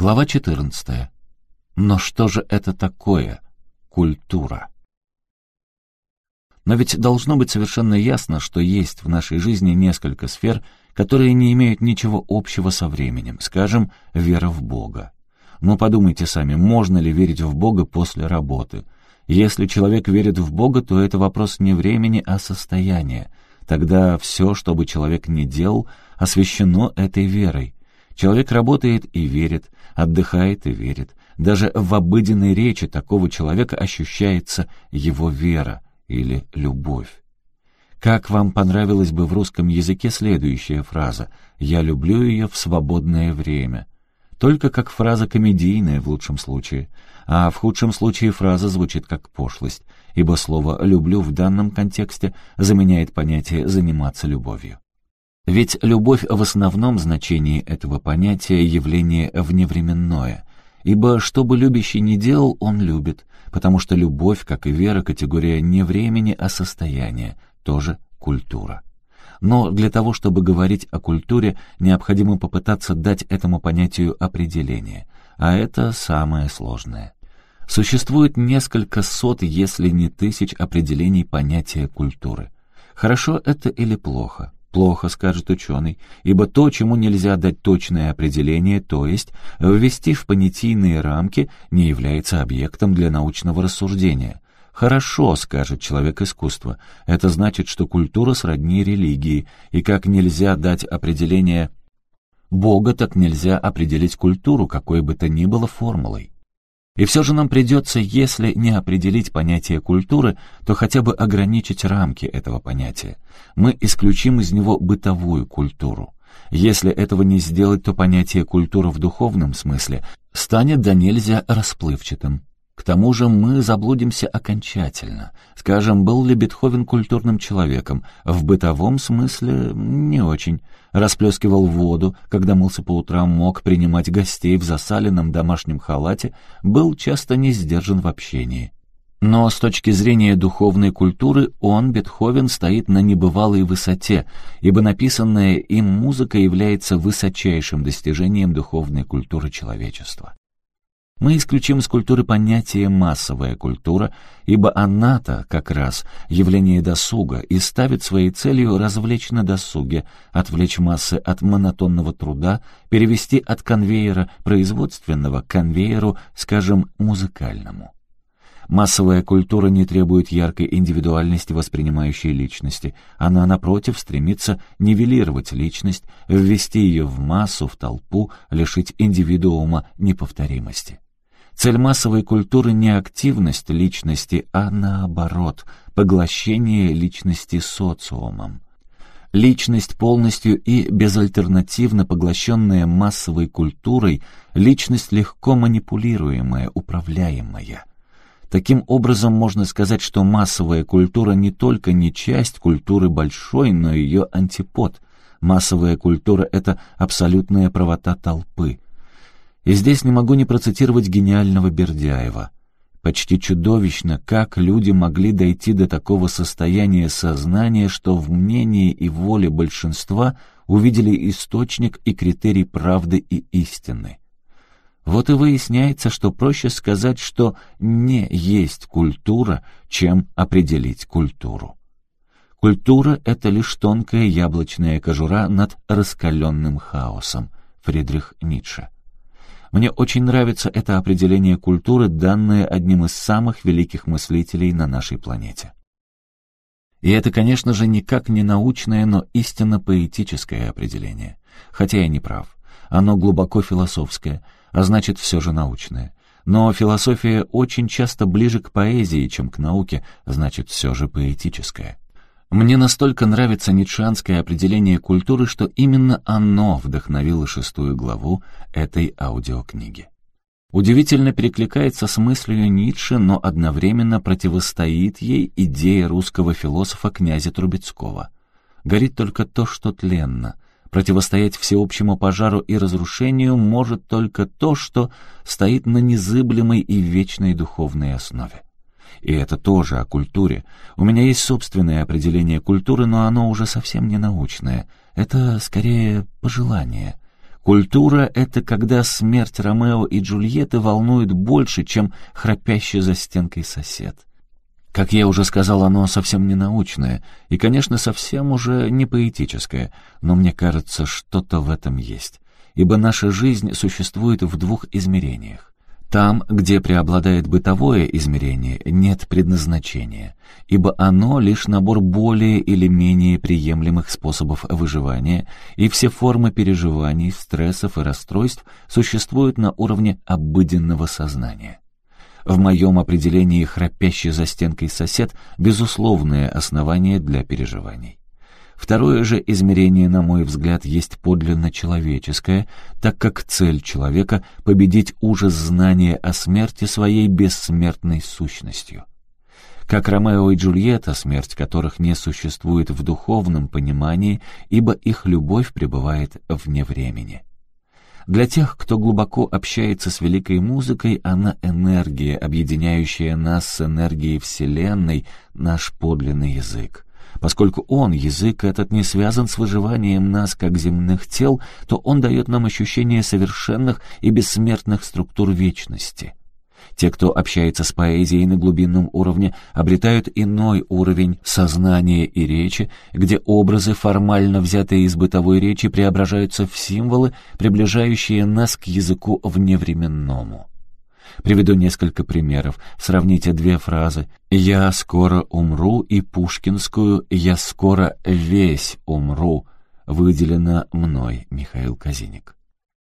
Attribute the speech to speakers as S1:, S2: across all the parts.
S1: Глава 14. Но что же это такое культура? Но ведь должно быть совершенно ясно, что есть в нашей жизни несколько сфер, которые не имеют ничего общего со временем, скажем, вера в Бога. Но подумайте сами, можно ли верить в Бога после работы? Если человек верит в Бога, то это вопрос не времени, а состояния. Тогда все, что бы человек ни делал, освящено этой верой. Человек работает и верит, отдыхает и верит. Даже в обыденной речи такого человека ощущается его вера или любовь. Как вам понравилась бы в русском языке следующая фраза «Я люблю ее в свободное время»? Только как фраза комедийная в лучшем случае, а в худшем случае фраза звучит как пошлость, ибо слово «люблю» в данном контексте заменяет понятие «заниматься любовью». Ведь любовь в основном значении этого понятия явление вневременное, ибо что бы любящий ни делал, он любит, потому что любовь, как и вера, категория не времени, а состояния, тоже культура. Но для того, чтобы говорить о культуре, необходимо попытаться дать этому понятию определение, а это самое сложное. Существует несколько сот, если не тысяч определений понятия культуры. Хорошо это или плохо? Плохо, скажет ученый, ибо то, чему нельзя дать точное определение, то есть ввести в понятийные рамки, не является объектом для научного рассуждения. «Хорошо», — скажет человек искусства, — это значит, что культура сродни религии, и как нельзя дать определение Бога, так нельзя определить культуру какой бы то ни было формулой. И все же нам придется, если не определить понятие культуры, то хотя бы ограничить рамки этого понятия. Мы исключим из него бытовую культуру. Если этого не сделать, то понятие культура в духовном смысле станет до нельзя расплывчатым. К тому же мы заблудимся окончательно. Скажем, был ли Бетховен культурным человеком? В бытовом смысле не очень. Расплескивал воду, когда мылся по утрам, мог принимать гостей в засаленном домашнем халате, был часто не сдержан в общении. Но с точки зрения духовной культуры он, Бетховен, стоит на небывалой высоте, ибо написанная им музыка является высочайшим достижением духовной культуры человечества. Мы исключим из культуры понятие «массовая культура», ибо она-то как раз явление досуга и ставит своей целью развлечь на досуге, отвлечь массы от монотонного труда, перевести от конвейера производственного к конвейеру, скажем, музыкальному. Массовая культура не требует яркой индивидуальности воспринимающей личности. Она, напротив, стремится нивелировать личность, ввести ее в массу, в толпу, лишить индивидуума неповторимости. Цель массовой культуры не активность личности, а наоборот, поглощение личности социумом. Личность полностью и безальтернативно поглощенная массовой культурой, личность легко манипулируемая, управляемая. Таким образом, можно сказать, что массовая культура не только не часть культуры большой, но ее антипод. Массовая культура — это абсолютная правота толпы — и здесь не могу не процитировать гениального Бердяева. Почти чудовищно, как люди могли дойти до такого состояния сознания, что в мнении и воле большинства увидели источник и критерий правды и истины. Вот и выясняется, что проще сказать, что не есть культура, чем определить культуру. Культура — это лишь тонкая яблочная кожура над раскаленным хаосом. Фридрих Ницше. Мне очень нравится это определение культуры, данное одним из самых великих мыслителей на нашей планете. И это, конечно же, никак не научное, но истинно поэтическое определение. Хотя я не прав. Оно глубоко философское, а значит, все же научное. Но философия очень часто ближе к поэзии, чем к науке, значит, все же поэтическое. Мне настолько нравится ницшанское определение культуры, что именно оно вдохновило шестую главу этой аудиокниги. Удивительно перекликается с мыслью Ницше, но одновременно противостоит ей идея русского философа князя Трубецкого. Горит только то, что тленно. Противостоять всеобщему пожару и разрушению может только то, что стоит на незыблемой и вечной духовной основе. И это тоже о культуре. У меня есть собственное определение культуры, но оно уже совсем не научное. Это скорее пожелание. Культура — это когда смерть Ромео и Джульетты волнует больше, чем храпящий за стенкой сосед. Как я уже сказал, оно совсем не научное и, конечно, совсем уже не поэтическое, но мне кажется, что-то в этом есть, ибо наша жизнь существует в двух измерениях. Там, где преобладает бытовое измерение, нет предназначения, ибо оно лишь набор более или менее приемлемых способов выживания, и все формы переживаний, стрессов и расстройств существуют на уровне обыденного сознания. В моем определении храпящий за стенкой сосед — безусловное основание для переживаний. Второе же измерение, на мой взгляд, есть подлинно человеческое, так как цель человека — победить ужас знания о смерти своей бессмертной сущностью. Как Ромео и Джульетта, смерть которых не существует в духовном понимании, ибо их любовь пребывает вне времени. Для тех, кто глубоко общается с великой музыкой, она энергия, объединяющая нас с энергией Вселенной, наш подлинный язык. Поскольку он, язык этот, не связан с выживанием нас как земных тел, то он дает нам ощущение совершенных и бессмертных структур вечности. Те, кто общается с поэзией на глубинном уровне, обретают иной уровень сознания и речи, где образы, формально взятые из бытовой речи, преображаются в символы, приближающие нас к языку вневременному. Приведу несколько примеров. Сравните две фразы. «Я скоро умру» и пушкинскую «Я скоро весь умру» выделена мной, Михаил Казиник.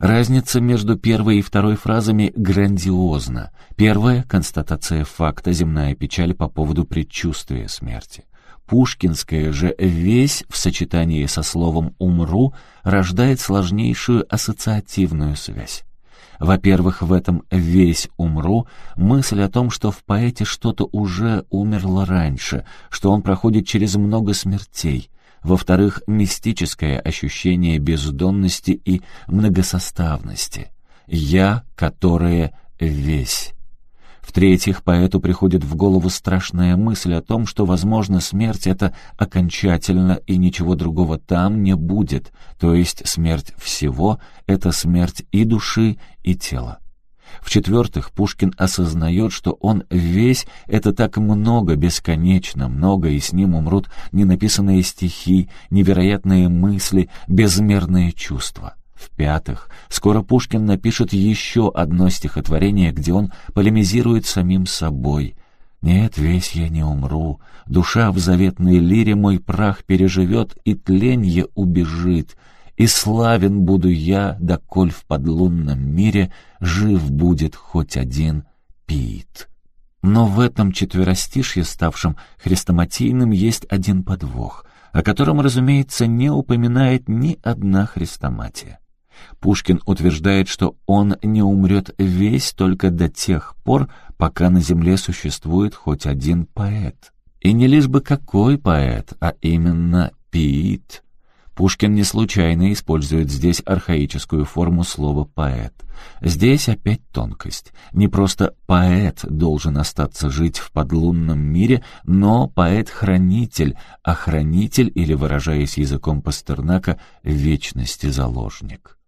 S1: Разница между первой и второй фразами грандиозна. Первая — констатация факта, земная печаль по поводу предчувствия смерти. Пушкинская же «весь» в сочетании со словом «умру» рождает сложнейшую ассоциативную связь. Во-первых, в этом «весь умру» мысль о том, что в поэте что-то уже умерло раньше, что он проходит через много смертей. Во-вторых, мистическое ощущение бездонности и многосоставности. «Я, которое весь». В-третьих, поэту приходит в голову страшная мысль о том, что, возможно, смерть — это окончательно и ничего другого там не будет, то есть смерть всего — это смерть и души, и тела. В-четвертых, Пушкин осознает, что он весь — это так много, бесконечно много, и с ним умрут ненаписанные стихи, невероятные мысли, безмерные чувства. В-пятых, скоро Пушкин напишет еще одно стихотворение, где он полемизирует самим собой. «Нет, весь я не умру, душа в заветной лире мой прах переживет, и тленье убежит, и славен буду я, доколь в подлунном мире жив будет хоть один Пит». Но в этом четверостишье, ставшем хрестоматийным, есть один подвох, о котором, разумеется, не упоминает ни одна хрестоматия. Пушкин утверждает, что он не умрет весь только до тех пор, пока на земле существует хоть один поэт. И не лишь бы какой поэт, а именно пиит. Пушкин не случайно использует здесь архаическую форму слова «поэт». Здесь опять тонкость. Не просто поэт должен остаться жить в подлунном мире, но поэт-хранитель, а хранитель, или, выражаясь языком Пастернака, вечности заложник.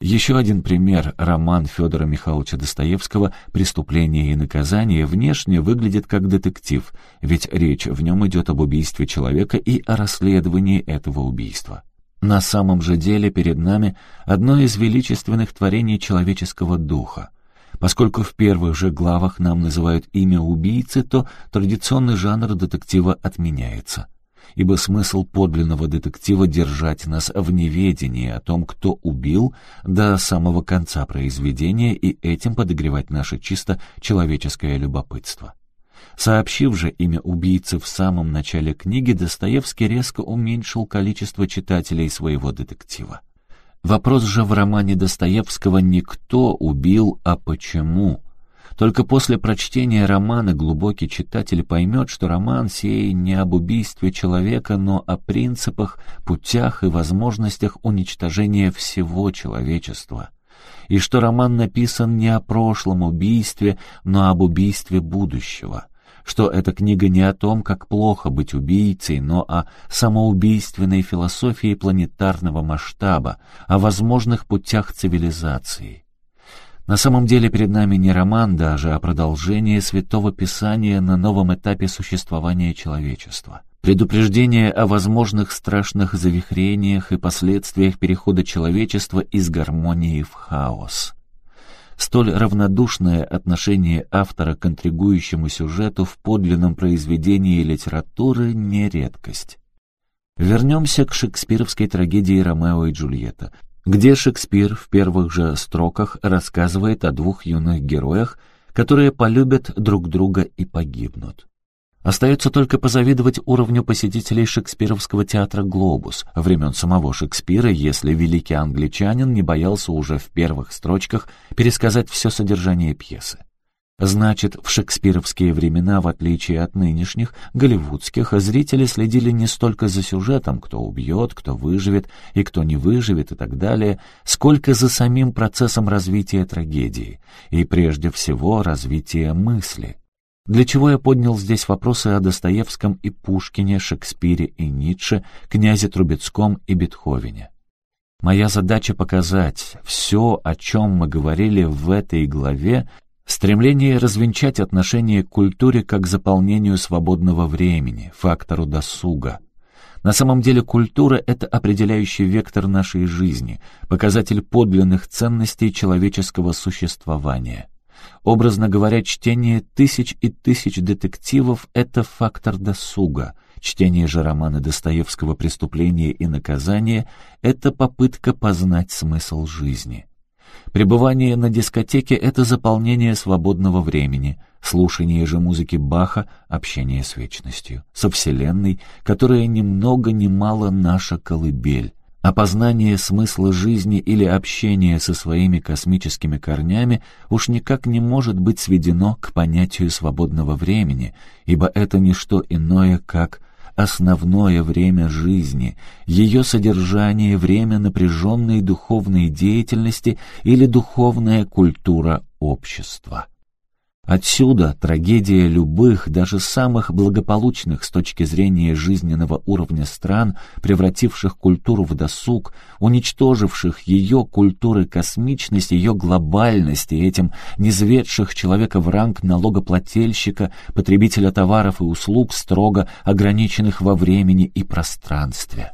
S1: Еще один пример. Роман Федора Михайловича Достоевского «Преступление и наказание» внешне выглядит как детектив, ведь речь в нем идет об убийстве человека и о расследовании этого убийства. На самом же деле перед нами одно из величественных творений человеческого духа. Поскольку в первых же главах нам называют имя убийцы, то традиционный жанр детектива отменяется — ибо смысл подлинного детектива — держать нас в неведении о том, кто убил, до самого конца произведения и этим подогревать наше чисто человеческое любопытство. Сообщив же имя убийцы в самом начале книги, Достоевский резко уменьшил количество читателей своего детектива. Вопрос же в романе Достоевского не кто убил, а почему. Только после прочтения романа глубокий читатель поймет, что роман сей не об убийстве человека, но о принципах, путях и возможностях уничтожения всего человечества. И что роман написан не о прошлом убийстве, но об убийстве будущего. что эта книга не о том, как плохо быть убийцей, но о самоубийственной философии планетарного масштаба, о возможных путях цивилизации. На самом деле перед нами не роман даже, а продолжение Святого Писания на новом этапе существования человечества. Предупреждение о возможных страшных завихрениях и последствиях перехода человечества из гармонии в хаос. Столь равнодушное отношение автора к интригующему сюжету в подлинном произведении литературы не редкость. Вернемся к шекспировской трагедии «Ромео и Джульетта», где Шекспир в первых же строках рассказывает о двух юных героях, которые полюбят друг друга и погибнут. Остается только позавидовать уровню посетителей шекспировского театра «Глобус» времен самого Шекспира, если великий англичанин не боялся уже в первых строчках пересказать все содержание пьесы. Значит, в шекспировские времена, в отличие от нынешних, голливудских, зрители следили не столько за сюжетом, кто убьет, кто выживет и кто не выживет и так далее, сколько за самим процессом развития трагедии и, прежде всего, развития мысли. Для чего я поднял здесь вопросы о Достоевском и Пушкине, Шекспире и Ницше, князе Трубецком и Бетховене? Моя задача показать все, о чем мы говорили в этой главе, стремление развенчать отношение к культуре как к заполнению свободного времени, фактору досуга. На самом деле культура — это определяющий вектор нашей жизни, показатель подлинных ценностей человеческого существования — Образно говоря, чтение тысяч и тысяч детективов — это фактор досуга. Чтение же романа Достоевского «Преступление и наказание» — это попытка познать смысл жизни. Пребывание на дискотеке — это заполнение свободного времени, слушание же музыки Баха — общение с вечностью, со Вселенной, которая ни много ни мало наша колыбель, Опознание смысла жизни или общение со своими космическими корнями уж никак не может быть сведено к понятию свободного времени, ибо это не что иное, как основное время жизни, ее содержание, время напряженной духовной деятельности или духовная культура общества. Отсюда трагедия любых, даже самых благополучных с точки зрения жизненного уровня стран, превративших культуру в досуг, уничтоживших ее культуры космичность, ее глобальность и этим низведших человека в ранг налогоплательщика, потребителя товаров и услуг, строго ограниченных во времени и пространстве.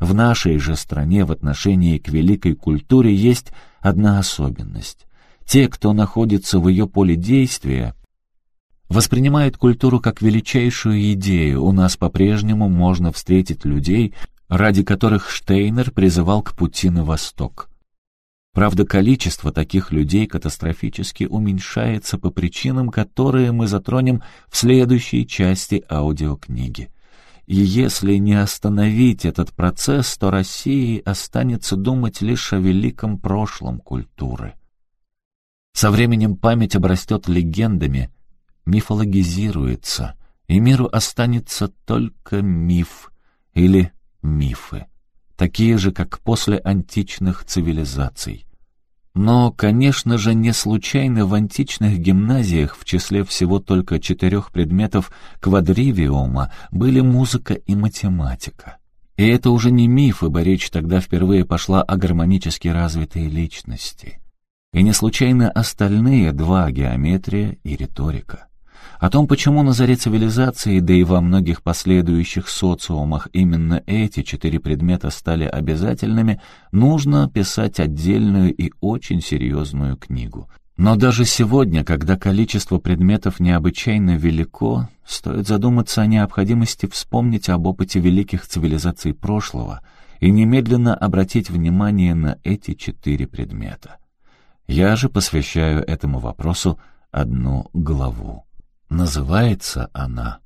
S1: В нашей же стране в отношении к великой культуре есть одна особенность. Те, кто находится в ее поле действия, воспринимают культуру как величайшую идею. У нас по-прежнему можно встретить людей, ради которых Штейнер призывал к пути на восток. Правда, количество таких людей катастрофически уменьшается по причинам, которые мы затронем в следующей части аудиокниги. И если не остановить этот процесс, то России останется думать лишь о великом прошлом культуры. Со временем память обрастет легендами, мифологизируется, и миру останется только миф или мифы, такие же, как после античных цивилизаций. Но, конечно же, не случайно в античных гимназиях в числе всего только четырех предметов квадривиума были музыка и математика. И это уже не миф, ибо речь тогда впервые пошла о гармонически развитой личности. И не случайно остальные два — геометрия и риторика. О том, почему на заре цивилизации, да и во многих последующих социумах именно эти четыре предмета стали обязательными, нужно писать отдельную и очень серьезную книгу. Но даже сегодня, когда количество предметов необычайно велико, стоит задуматься о необходимости вспомнить об опыте великих цивилизаций прошлого и немедленно обратить внимание на эти четыре предмета. Я же посвящаю этому вопросу одну главу. Называется она